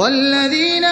والذين